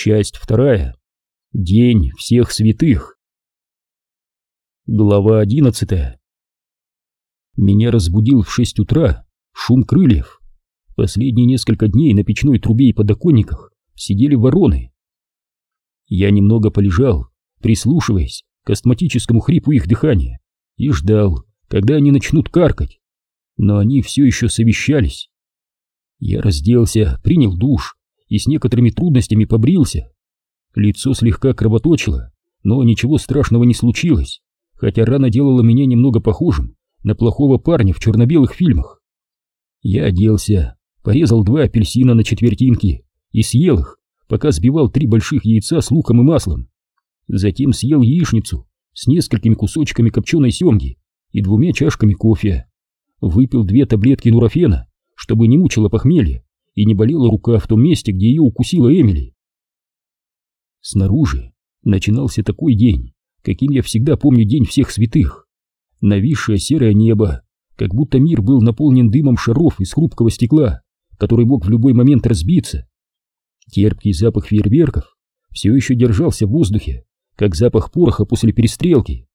Часть вторая. День всех святых. Глава одиннадцатая. Меня разбудил в шесть утра шум крыльев. Последние несколько дней на печной трубе и подоконниках сидели вороны. Я немного полежал, прислушиваясь к астматическому хрипу их дыхания, и ждал, когда они начнут каркать. Но они все еще совещались. Я разделся, принял душ и с некоторыми трудностями побрился. Лицо слегка кровоточило, но ничего страшного не случилось, хотя рана делала меня немного похожим на плохого парня в черно-белых фильмах. Я оделся, порезал два апельсина на четвертинки и съел их, пока сбивал три больших яйца с луком и маслом. Затем съел яичницу с несколькими кусочками копченой семги и двумя чашками кофе. Выпил две таблетки нурофена, чтобы не мучило похмелье и не болела рука в том месте, где ее укусила Эмили. Снаружи начинался такой день, каким я всегда помню день всех святых. Нависшее серое небо, как будто мир был наполнен дымом шаров из хрупкого стекла, который мог в любой момент разбиться. Терпкий запах фейерверков все еще держался в воздухе, как запах пороха после перестрелки.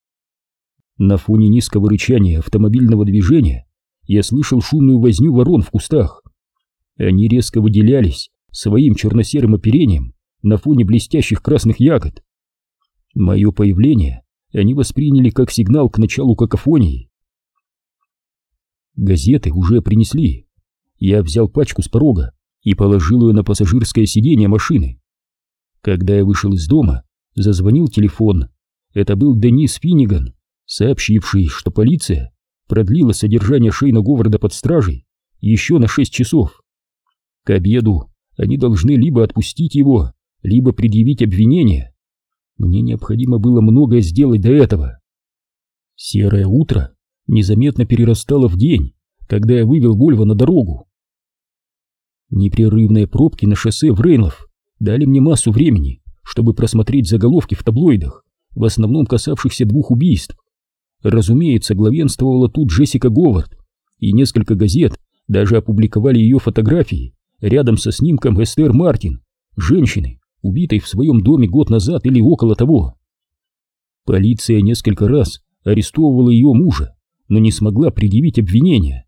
На фоне низкого рычания автомобильного движения я слышал шумную возню ворон в кустах. Они резко выделялись своим черно-серым оперением на фоне блестящих красных ягод. Мое появление они восприняли как сигнал к началу какофонии. Газеты уже принесли. Я взял пачку с порога и положил ее на пассажирское сиденье машины. Когда я вышел из дома, зазвонил телефон. Это был Денис Финниган, сообщивший, что полиция продлила содержание Шейна Говарда под стражей еще на шесть часов. К обеду они должны либо отпустить его, либо предъявить обвинение. Мне необходимо было многое сделать до этого. Серое утро незаметно перерастало в день, когда я вывел Вольво на дорогу. Непрерывные пробки на шоссе в Рейнлов дали мне массу времени, чтобы просмотреть заголовки в таблоидах, в основном касавшихся двух убийств. Разумеется, главенствовала тут Джессика Говард, и несколько газет даже опубликовали ее фотографии рядом со снимком Эстер Мартин, женщины, убитой в своем доме год назад или около того. Полиция несколько раз арестовывала ее мужа, но не смогла предъявить обвинения.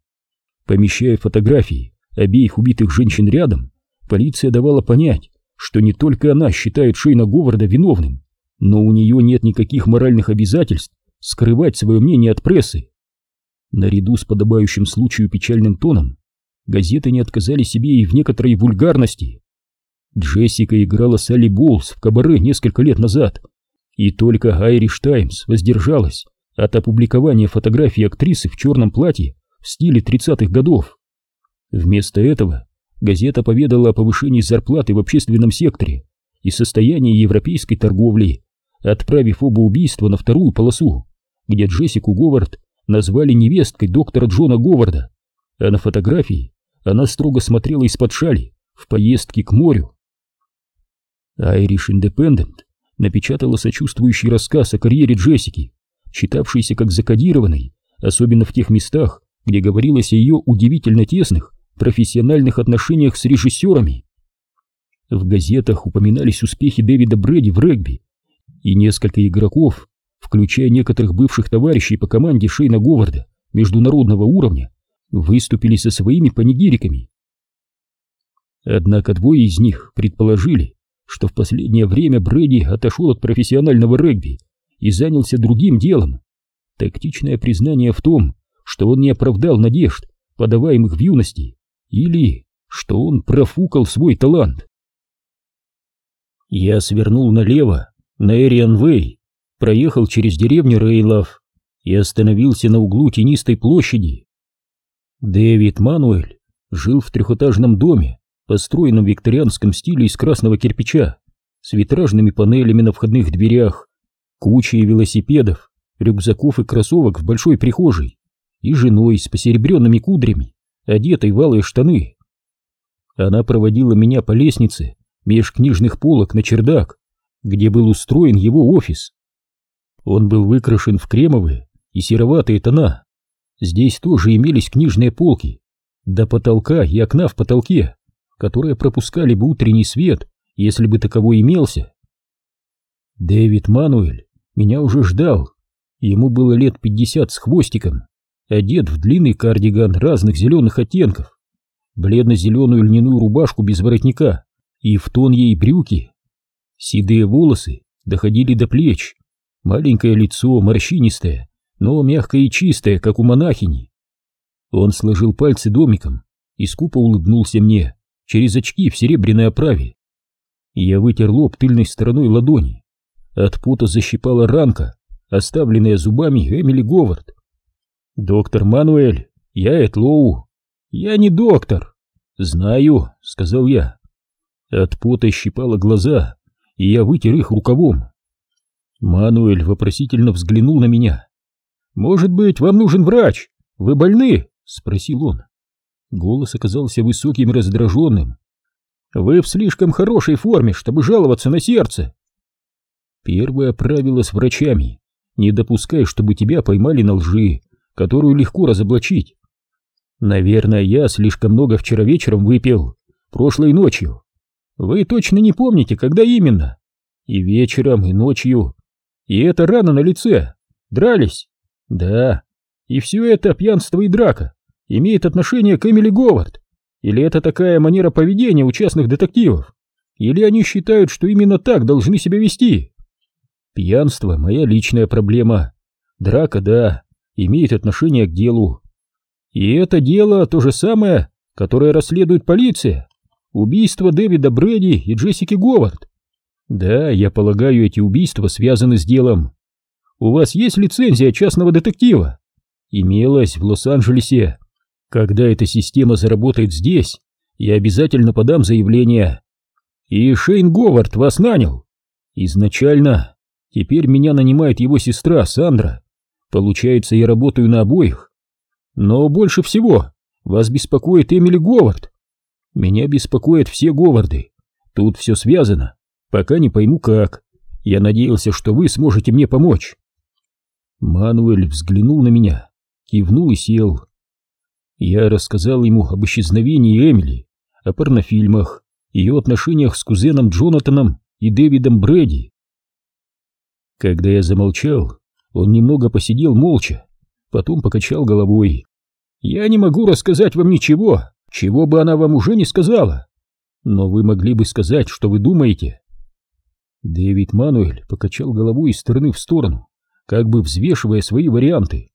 Помещая фотографии обеих убитых женщин рядом, полиция давала понять, что не только она считает Шейна Говарда виновным, но у нее нет никаких моральных обязательств скрывать свое мнение от прессы. Наряду с подобающим случаю печальным тоном, газеты не отказали себе и в некоторой вульгарности. Джессика играла Салли Болс в кабаре несколько лет назад, и только Irish Times воздержалась от опубликования фотографий актрисы в черном платье в стиле 30-х годов. Вместо этого газета поведала о повышении зарплаты в общественном секторе и состоянии европейской торговли, отправив оба убийства на вторую полосу, где Джессику Говард назвали невесткой доктора Джона Говарда, а на фотографии она строго смотрела из-под шали в поездке к морю. Irish Independent напечатала сочувствующий рассказ о карьере Джессики, считавшийся как закодированный, особенно в тех местах, где говорилось о ее удивительно тесных профессиональных отношениях с режиссерами. В газетах упоминались успехи Дэвида Брэди в регби, и несколько игроков, включая некоторых бывших товарищей по команде Шейна Говарда международного уровня, выступили со своими панигириками. Однако двое из них предположили, что в последнее время Брэди отошел от профессионального регби и занялся другим делом. Тактичное признание в том, что он не оправдал надежд, подаваемых в юности, или что он профукал свой талант. Я свернул налево, на Эриан-Вэй, проехал через деревню Рейлов и остановился на углу тенистой площади. Дэвид Мануэль жил в трехэтажном доме, построенном в викторианском стиле из красного кирпича, с витражными панелями на входных дверях, кучей велосипедов, рюкзаков и кроссовок в большой прихожей и женой с посеребренными кудрями, одетой в алые штаны. Она проводила меня по лестнице меж книжных полок на чердак, где был устроен его офис. Он был выкрашен в кремовые и сероватые тона. Здесь тоже имелись книжные полки, до потолка и окна в потолке, которые пропускали бы утренний свет если бы таковой имелся. Дэвид Мануэль меня уже ждал. Ему было лет пятьдесят с хвостиком, одет в длинный кардиган разных зеленых оттенков, бледно-зеленую льняную рубашку без воротника и в тон ей брюки. Седые волосы доходили до плеч, маленькое лицо морщинистое, но мягкое и чистое, как у монахини. Он сложил пальцы домиком и скупо улыбнулся мне через очки в серебряной оправе. Я вытер лоб тыльной стороной ладони. От пота защипала ранка, оставленная зубами Эмили Говард. «Доктор Мануэль, я Эд Лоу». «Я не доктор». «Знаю», — сказал я. От пота щипало глаза, и я вытер их рукавом. Мануэль вопросительно взглянул на меня. «Может быть, вам нужен врач? Вы больны?» — спросил он. Голос оказался высоким и раздраженным. «Вы в слишком хорошей форме, чтобы жаловаться на сердце». Первое правило с врачами — не допускай, чтобы тебя поймали на лжи, которую легко разоблачить. Наверное, я слишком много вчера вечером выпил, прошлой ночью. Вы точно не помните, когда именно? И вечером, и ночью. И это рана на лице. Дрались? Да. И все это пьянство и драка имеет отношение к Эмили Говард? Или это такая манера поведения у частных детективов? Или они считают, что именно так должны себя вести? Пьянство — моя личная проблема. Драка, да, имеет отношение к делу. И это дело то же самое, которое расследует полиция. Убийство Дэвида Брэди и Джессики Говард. Да, я полагаю, эти убийства связаны с делом. У вас есть лицензия частного детектива? Имелась в Лос-Анджелесе. Когда эта система заработает здесь, я обязательно подам заявление. И Шейн Говард вас нанял. Изначально. Теперь меня нанимает его сестра Сандра. Получается, я работаю на обоих. Но больше всего вас беспокоит Эмили Говард. Меня беспокоят все Говарды. Тут все связано. Пока не пойму как. Я надеялся, что вы сможете мне помочь. Мануэль взглянул на меня, кивнул и сел. Я рассказал ему об исчезновении Эмили, о порнофильмах, ее отношениях с кузеном Джонатаном и Дэвидом Брэди. Когда я замолчал, он немного посидел молча, потом покачал головой. «Я не могу рассказать вам ничего, чего бы она вам уже не сказала. Но вы могли бы сказать, что вы думаете». Дэвид Мануэль покачал головой из стороны в сторону, как бы взвешивая свои варианты.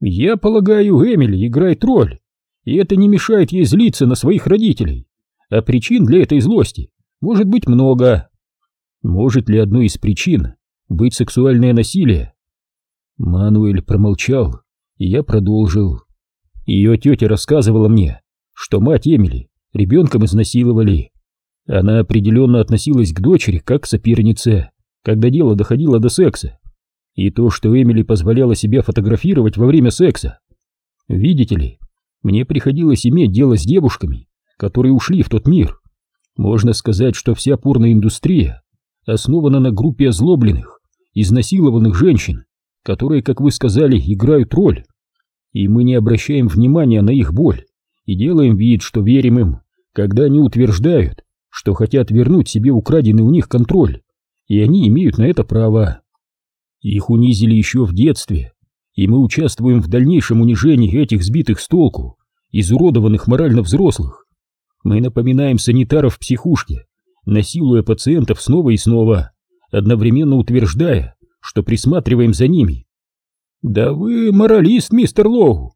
«Я полагаю, Эмили играет роль, и это не мешает ей злиться на своих родителей. А причин для этой злости может быть много. Может ли одной из причин быть сексуальное насилие?» Мануэль промолчал, и я продолжил. Ее тетя рассказывала мне, что мать Эмили ребенком изнасиловали. Она определенно относилась к дочери как к сопернице, когда дело доходило до секса. И то, что Эмили позволяла себя фотографировать во время секса. Видите ли, мне приходилось иметь дело с девушками, которые ушли в тот мир. Можно сказать, что вся порноиндустрия основана на группе озлобленных, изнасилованных женщин, которые, как вы сказали, играют роль. И мы не обращаем внимания на их боль и делаем вид, что верим им, когда они утверждают, что хотят вернуть себе украденный у них контроль, и они имеют на это право. Их унизили еще в детстве, и мы участвуем в дальнейшем унижении этих сбитых с толку, изуродованных морально взрослых. Мы напоминаем санитаров в психушке, насилуя пациентов снова и снова, одновременно утверждая, что присматриваем за ними. Да вы моралист, мистер Лоу.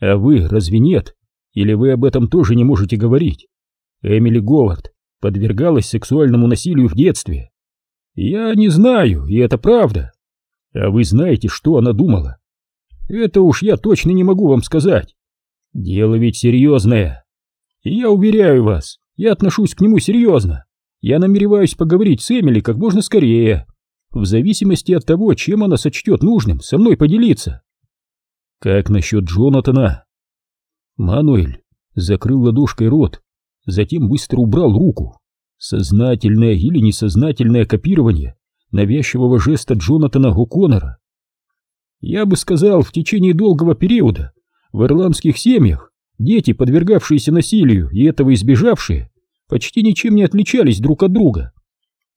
А вы разве нет? Или вы об этом тоже не можете говорить? Эмили Говард подвергалась сексуальному насилию в детстве. Я не знаю, и это правда. А вы знаете, что она думала? Это уж я точно не могу вам сказать. Дело ведь серьезное. И я уверяю вас, я отношусь к нему серьезно. Я намереваюсь поговорить с Эмили как можно скорее, в зависимости от того, чем она сочтет нужным со мной поделиться. Как насчет Джонатана? Мануэль закрыл ладошкой рот, затем быстро убрал руку. Сознательное или несознательное копирование навязчивого жеста Джонатана О'Коннора. Я бы сказал, в течение долгого периода в ирландских семьях дети, подвергавшиеся насилию и этого избежавшие, почти ничем не отличались друг от друга.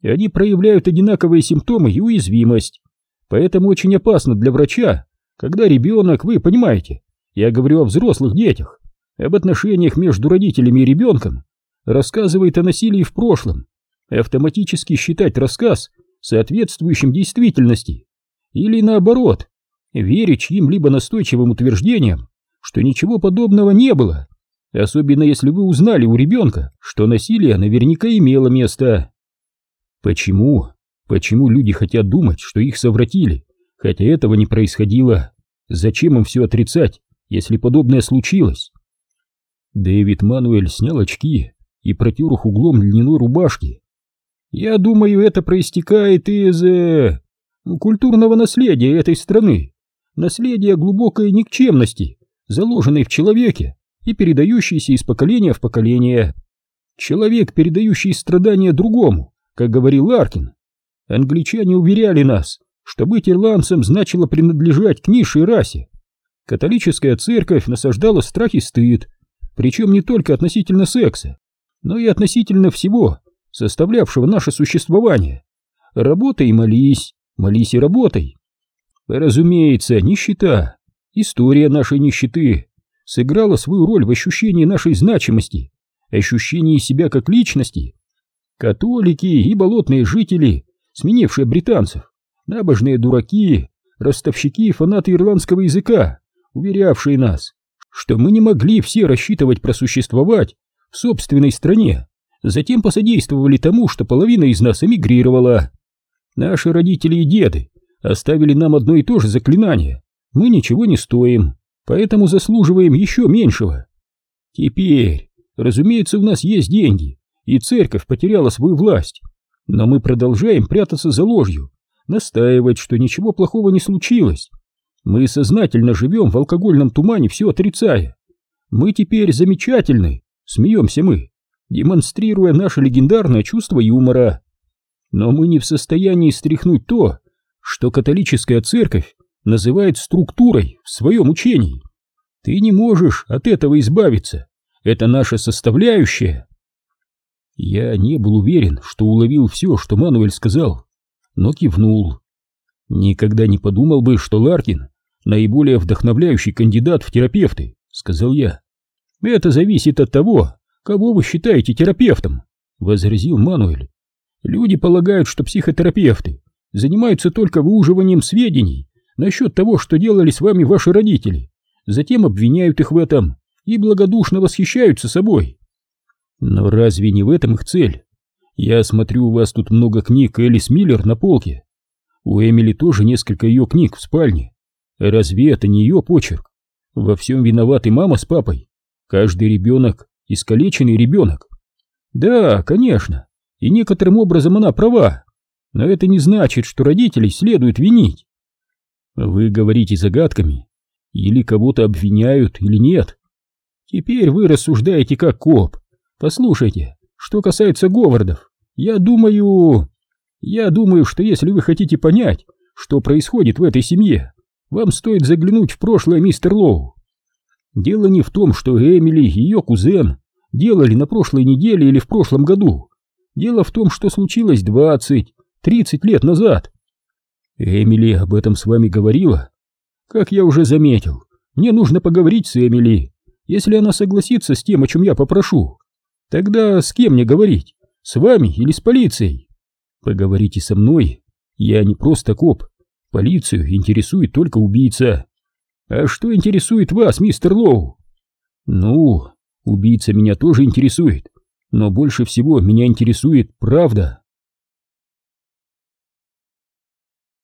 Они проявляют одинаковые симптомы и уязвимость. Поэтому очень опасно для врача, когда ребенок, вы понимаете, я говорю о взрослых детях, об отношениях между родителями и ребенком, рассказывает о насилии в прошлом, автоматически считать рассказ соответствующим действительности, или наоборот, верить чьим-либо настойчивым утверждениям, что ничего подобного не было, особенно если вы узнали у ребенка, что насилие наверняка имело место. Почему? Почему люди хотят думать, что их совратили, хотя этого не происходило? Зачем им все отрицать, если подобное случилось? Дэвид Мануэль снял очки и протер их углом льняной рубашки. Я думаю, это проистекает из... Э, культурного наследия этой страны, наследия глубокой никчемности, заложенной в человеке и передающейся из поколения в поколение. Человек, передающий страдания другому, как говорил Ларкин. Англичане уверяли нас, что быть ирландцем значило принадлежать к низшей расе. Католическая церковь насаждала страх и стыд, причем не только относительно секса, но и относительно всего, составлявшего наше существование. Работай и молись, молись и работай. Разумеется, нищета, история нашей нищеты сыграла свою роль в ощущении нашей значимости, ощущении себя как личности. Католики и болотные жители, сменившие британцев, набожные дураки, ростовщики и фанаты ирландского языка, уверявшие нас, что мы не могли все рассчитывать просуществовать в собственной стране, затем посодействовали тому, что половина из нас эмигрировала. Наши родители и деды оставили нам одно и то же заклинание. Мы ничего не стоим, поэтому заслуживаем еще меньшего. Теперь, разумеется, у нас есть деньги, и церковь потеряла свою власть, но мы продолжаем прятаться за ложью, настаивать, что ничего плохого не случилось. Мы сознательно живем в алкогольном тумане, все отрицая. Мы теперь замечательны, смеемся мы, демонстрируя наше легендарное чувство юмора. Но мы не в состоянии стряхнуть то, что католическая церковь называет структурой в своем учении. Ты не можешь от этого избавиться. Это наша составляющая. Я не был уверен, что уловил все, что Мануэль сказал, но кивнул. Никогда не подумал бы, что Ларкин наиболее вдохновляющий кандидат в терапевты, сказал я. Это зависит от того, кого вы считаете терапевтом, возразил Мануэль. Люди полагают, что психотерапевты занимаются только выуживанием сведений насчет того, что делали с вами ваши родители, затем обвиняют их в этом и благодушно восхищаются собой. Но разве не в этом их цель? Я смотрю, у вас тут много книг Элис Миллер на полке. У Эмили тоже несколько ее книг в спальне. Разве это не ее почерк? Во всем виноваты мама с папой. Каждый ребенок — искалеченный ребенок. Да, конечно, и некоторым образом она права, но это не значит, что родителей следует винить. Вы говорите загадками, или кого-то обвиняют, или нет. Теперь вы рассуждаете как коп. Послушайте, что касается Говардов, я думаю... Я думаю, что если вы хотите понять, что происходит в этой семье, вам стоит заглянуть в прошлое, мистер Лоу. Дело не в том, что Эмили и ее кузен делали на прошлой неделе или в прошлом году. Дело в том, что случилось двадцать, Тридцать лет назад. Эмили об этом с вами говорила? Как я уже заметил, мне нужно поговорить с Эмили. Если она согласится с тем, о чем я попрошу, тогда с кем мне говорить? С вами или с полицией? Поговорите со мной. Я не просто коп. Полицию интересует только убийца. А что интересует вас, мистер Лоу? Ну, убийца меня тоже интересует, но больше всего меня интересует правда.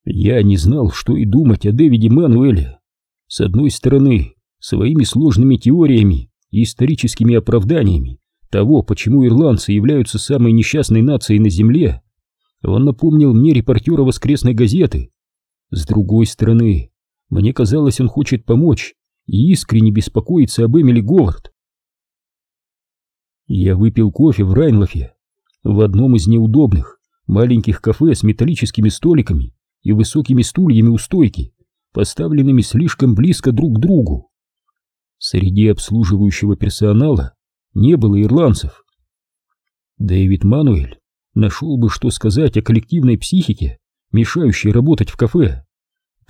Я не знал, что и думать о Дэвиде Мануэле. С одной стороны, своими сложными теориями и историческими оправданиями того, почему ирландцы являются самой несчастной нацией на земле, он напомнил мне репортера воскресной газеты. С другой стороны, мне казалось, он хочет помочь и искренне беспокоится об Эмили Говард. Я выпил кофе в Райнлофе, в одном из неудобных маленьких кафе с металлическими столиками и высокими стульями у стойки, поставленными слишком близко друг к другу. Среди обслуживающего персонала не было ирландцев. Дэвид Мануэль нашел бы, что сказать о коллективной психике, мешающей работать в кафе.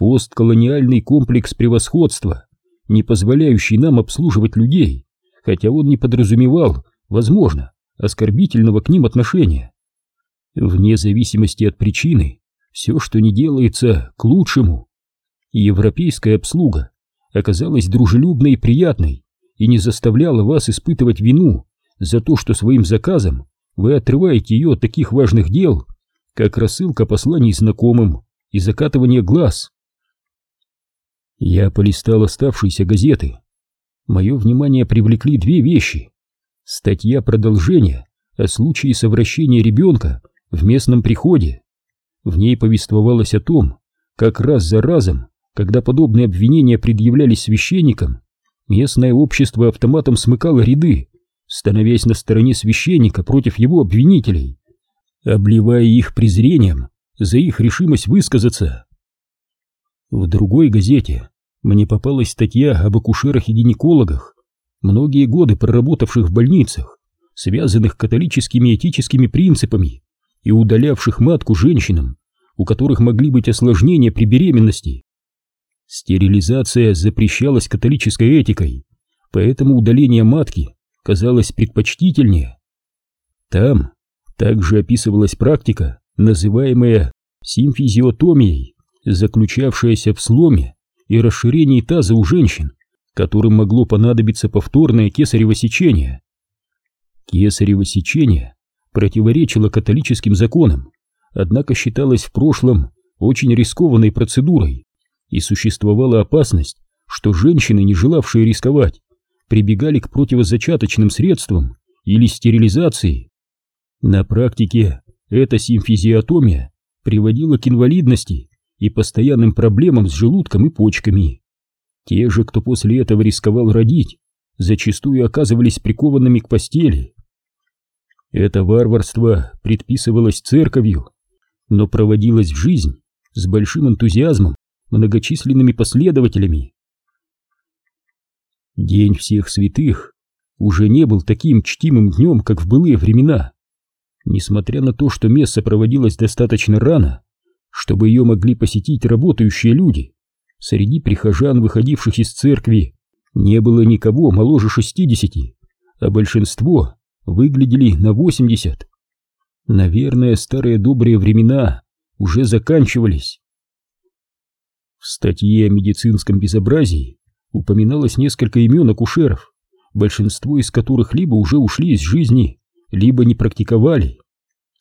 Постколониальный комплекс превосходства, не позволяющий нам обслуживать людей, хотя он не подразумевал, возможно, оскорбительного к ним отношения. Вне зависимости от причины, все, что не делается, к лучшему. Европейская обслуга оказалась дружелюбной и приятной и не заставляла вас испытывать вину за то, что своим заказом вы отрываете ее от таких важных дел, как рассылка посланий знакомым и закатывание глаз. Я полистал оставшиеся газеты. Мое внимание привлекли две вещи. Статья продолжения о случае совращения ребенка в местном приходе. В ней повествовалось о том, как раз за разом, когда подобные обвинения предъявлялись священникам, местное общество автоматом смыкало ряды, становясь на стороне священника против его обвинителей, обливая их презрением за их решимость высказаться. В другой газете мне попалась статья об акушерах и гинекологах, многие годы проработавших в больницах, связанных католическими этическими принципами и удалявших матку женщинам, у которых могли быть осложнения при беременности. Стерилизация запрещалась католической этикой, поэтому удаление матки казалось предпочтительнее. Там также описывалась практика, называемая симфизиотомией, заключавшаяся в сломе и расширении таза у женщин, которым могло понадобиться повторное кесарево сечение. Кесарево сечение противоречило католическим законам, однако считалось в прошлом очень рискованной процедурой, и существовала опасность, что женщины, не желавшие рисковать, прибегали к противозачаточным средствам или стерилизации. На практике эта симфизиотомия приводила к инвалидности и постоянным проблемам с желудком и почками. Те же, кто после этого рисковал родить, зачастую оказывались прикованными к постели. Это варварство предписывалось церковью, но проводилось в жизнь с большим энтузиазмом многочисленными последователями. День всех святых уже не был таким чтимым днем, как в былые времена. Несмотря на то, что месса проводилось достаточно рано, чтобы ее могли посетить работающие люди, среди прихожан, выходивших из церкви, не было никого моложе шестидесяти, а большинство выглядели на восемьдесят. Наверное, старые добрые времена уже заканчивались. В статье о медицинском безобразии упоминалось несколько имен акушеров, большинство из которых либо уже ушли из жизни, либо не практиковали.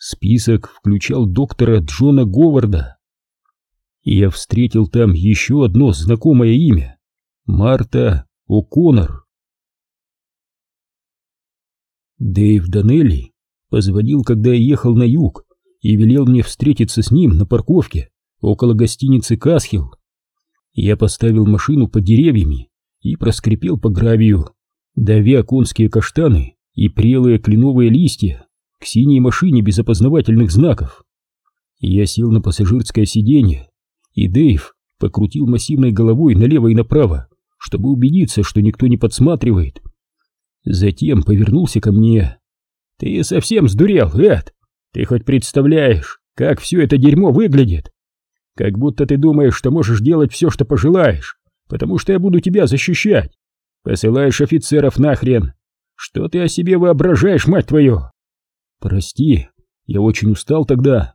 Список включал доктора Джона Говарда. Я встретил там еще одно знакомое имя — Марта О'Коннор. Дэйв Данелли позвонил, когда я ехал на юг, и велел мне встретиться с ним на парковке около гостиницы Касхилл. Я поставил машину под деревьями и проскрипел по гравию, давя конские каштаны и прелые кленовые листья к синей машине без опознавательных знаков. Я сел на пассажирское сиденье, и Дэйв покрутил массивной головой налево и направо, чтобы убедиться, что никто не подсматривает. Затем повернулся ко мне. «Ты совсем сдурел, Эд? Ты хоть представляешь, как все это дерьмо выглядит?» Как будто ты думаешь, что можешь делать все, что пожелаешь, потому что я буду тебя защищать. Посылаешь офицеров нахрен. Что ты о себе воображаешь, мать твою? Прости, я очень устал тогда.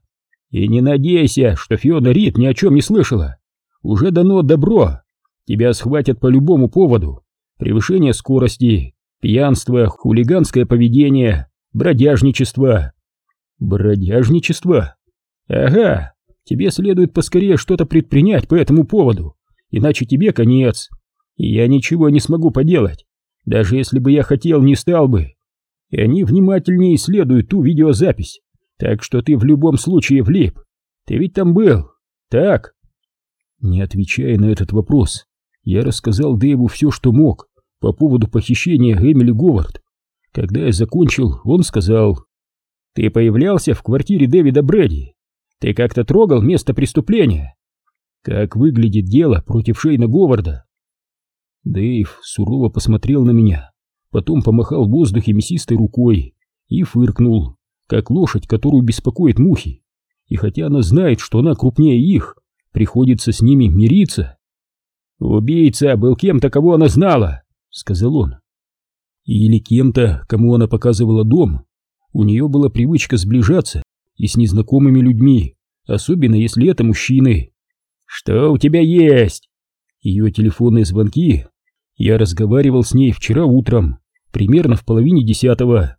И не надейся, что Фиона Рид ни о чем не слышала. Уже дано добро. Тебя схватят по любому поводу. Превышение скорости, пьянство, хулиганское поведение, бродяжничество. Бродяжничество? Ага, Тебе следует поскорее что-то предпринять по этому поводу, иначе тебе конец. И я ничего не смогу поделать. Даже если бы я хотел, не стал бы. И они внимательнее исследуют ту видеозапись. Так что ты в любом случае влип. Ты ведь там был. Так? Не отвечая на этот вопрос, я рассказал Дэйву все, что мог по поводу похищения Эмили Говард. Когда я закончил, он сказал, «Ты появлялся в квартире Дэвида Брэди?» Ты как-то трогал место преступления? Как выглядит дело против Шейна Говарда? Дэйв сурово посмотрел на меня, потом помахал в воздухе мясистой рукой и фыркнул, как лошадь, которую беспокоит мухи. И хотя она знает, что она крупнее их, приходится с ними мириться. «Убийца был кем-то, кого она знала», — сказал он. Или кем-то, кому она показывала дом. У нее была привычка сближаться и с незнакомыми людьми, особенно если это мужчины. «Что у тебя есть?» Ее телефонные звонки. Я разговаривал с ней вчера утром, примерно в половине десятого.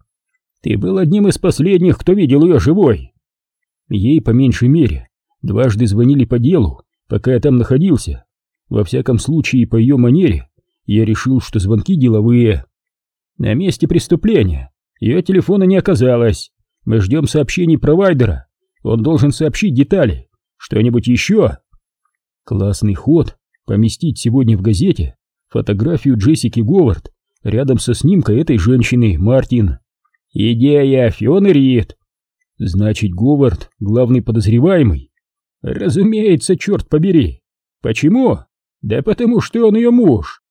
Ты был одним из последних, кто видел ее живой. Ей, по меньшей мере, дважды звонили по делу, пока я там находился. Во всяком случае, по ее манере, я решил, что звонки деловые. На месте преступления ее телефона не оказалось. Мы ждем сообщений провайдера. Он должен сообщить детали. Что-нибудь еще? Классный ход поместить сегодня в газете фотографию Джессики Говард рядом со снимкой этой женщины, Мартин. Идея Фионы Рид. Значит, Говард главный подозреваемый? Разумеется, черт побери. Почему? Да потому что он ее муж.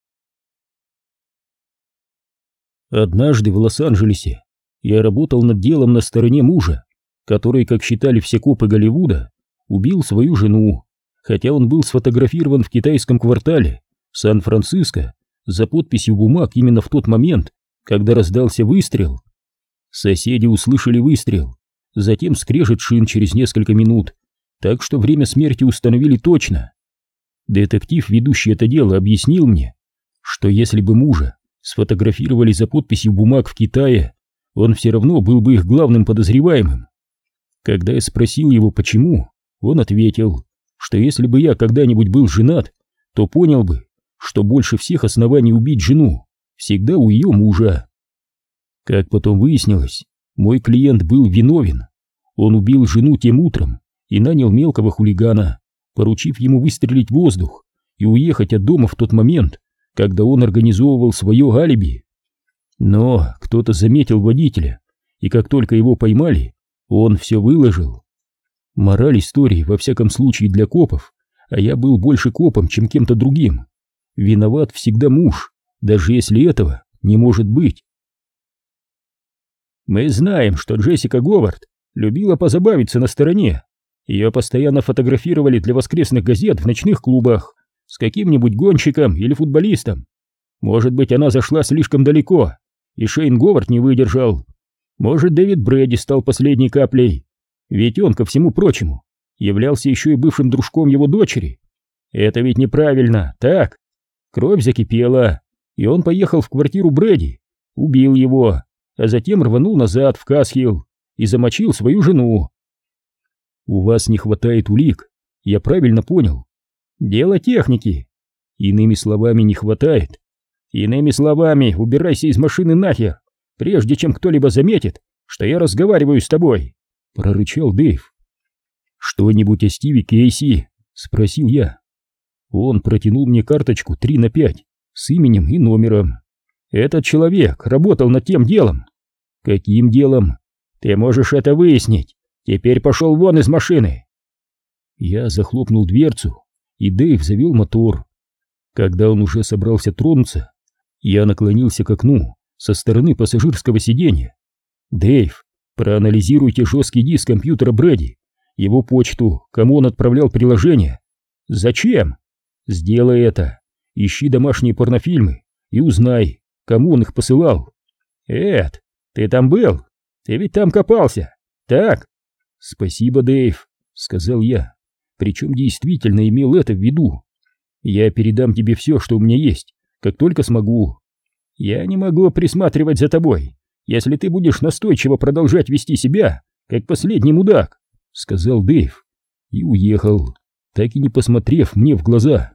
Однажды в Лос-Анджелесе я работал над делом на стороне мужа, который, как считали все копы Голливуда, убил свою жену, хотя он был сфотографирован в китайском квартале Сан-Франциско за подписью бумаг именно в тот момент, когда раздался выстрел. Соседи услышали выстрел, затем скрежет шин через несколько минут, так что время смерти установили точно. Детектив, ведущий это дело, объяснил мне, что если бы мужа сфотографировали за подписью бумаг в Китае, он все равно был бы их главным подозреваемым. Когда я спросил его, почему, он ответил, что если бы я когда-нибудь был женат, то понял бы, что больше всех оснований убить жену всегда у ее мужа. Как потом выяснилось, мой клиент был виновен. Он убил жену тем утром и нанял мелкого хулигана, поручив ему выстрелить в воздух и уехать от дома в тот момент, когда он организовывал свое алиби. Но кто-то заметил водителя, и как только его поймали, он все выложил. Мораль истории, во всяком случае для копов, а я был больше копом, чем кем-то другим. Виноват всегда муж, даже если этого не может быть. Мы знаем, что Джессика Говард любила позабавиться на стороне. Ее постоянно фотографировали для воскресных газет в ночных клубах с каким-нибудь гонщиком или футболистом. Может быть, она зашла слишком далеко, и Шейн Говард не выдержал. Может, Дэвид Брэди стал последней каплей, ведь он, ко всему прочему, являлся еще и бывшим дружком его дочери. Это ведь неправильно, так? Кровь закипела, и он поехал в квартиру Брэди, убил его, а затем рванул назад в Касхилл и замочил свою жену. У вас не хватает улик, я правильно понял. Дело техники. Иными словами, не хватает. Иными словами, убирайся из машины нахер, прежде чем кто-либо заметит, что я разговариваю с тобой прорычал Дэйв. «Что-нибудь о Стиве Кейси?» — спросил я. Он протянул мне карточку 3 на 5 с именем и номером. «Этот человек работал над тем делом». «Каким делом?» «Ты можешь это выяснить. Теперь пошел вон из машины». Я захлопнул дверцу, и Дэйв завел мотор. Когда он уже собрался тронуться, я наклонился к окну со стороны пассажирского сиденья. «Дэйв, Проанализируйте жесткий диск компьютера Брэди, его почту, кому он отправлял приложение. Зачем? Сделай это. Ищи домашние порнофильмы и узнай, кому он их посылал. Эд, ты там был? Ты ведь там копался. Так? Спасибо, Дэйв, сказал я. Причем действительно имел это в виду. Я передам тебе все, что у меня есть, как только смогу. Я не могу присматривать за тобой если ты будешь настойчиво продолжать вести себя, как последний мудак», — сказал Дэйв и уехал, так и не посмотрев мне в глаза.